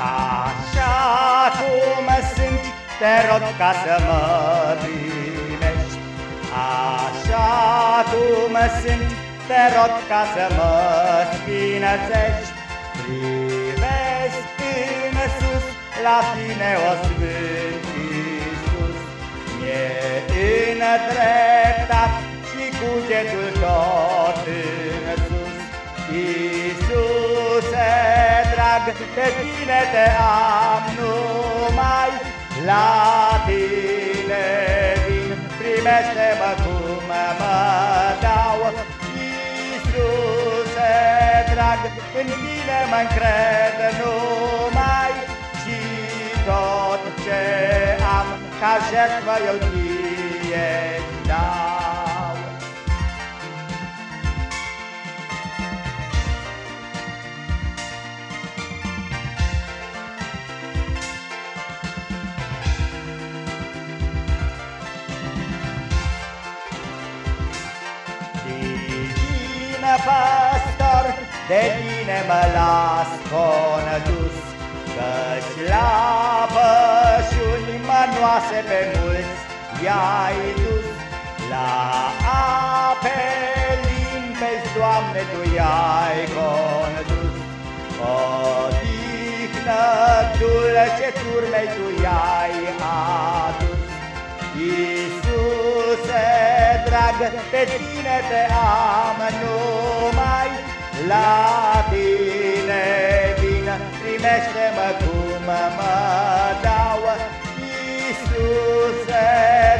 Așa cum sunt, te rog ca să mă primești. Așa cum sunt, te rog ca să mă spinățești Privesc în sus, la tine o sfânt Iisus. Mi-e îndreptat și cugetul pe tine te am numai La tine vin, primește-mă cum mă dau. Iisuse drag, în tine mă încred numai Și tot ce am ca jertfă eu ție Divine păstor, de tine mă las condus, Căci la pășuni mănoase pe mulți i-ai dus, La ape limpezi, Doamne, Tu i-ai condus, Odihnă dulce turmei Tu i-ai adus, Iisuse drag, pe tine te am numai, la tine vin, primește-mă cum mă dau. Iisuse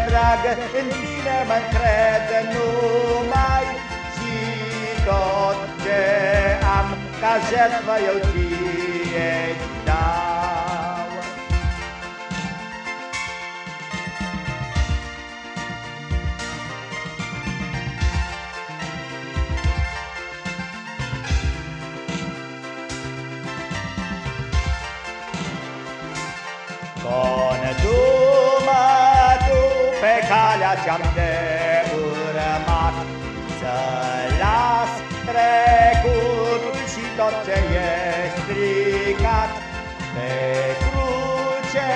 drag, în tine mă încred numai, și tot ce am ca jertfă eu ție Condumă tu pe calea ce-am de urmat, Să las trecutul și tot ce e stricat. Pe cruce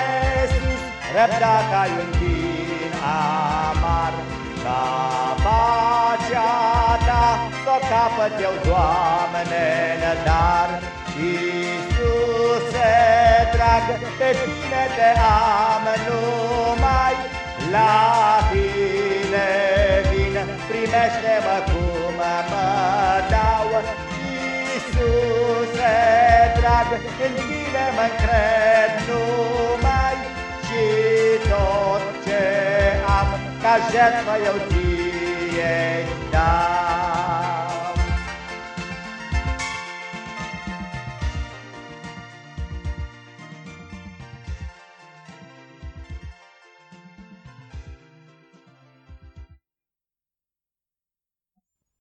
sus, răbdat ai un din amar, Ca pacea ta s-o capăt eu, Doamne, în dar, Iisuse drag, pe tine te am numai, la tine vin, primește-mă cum mă dau. Iisuse drag, în tine mă cred numai, și tot ce am ca jertfă eu ție dau.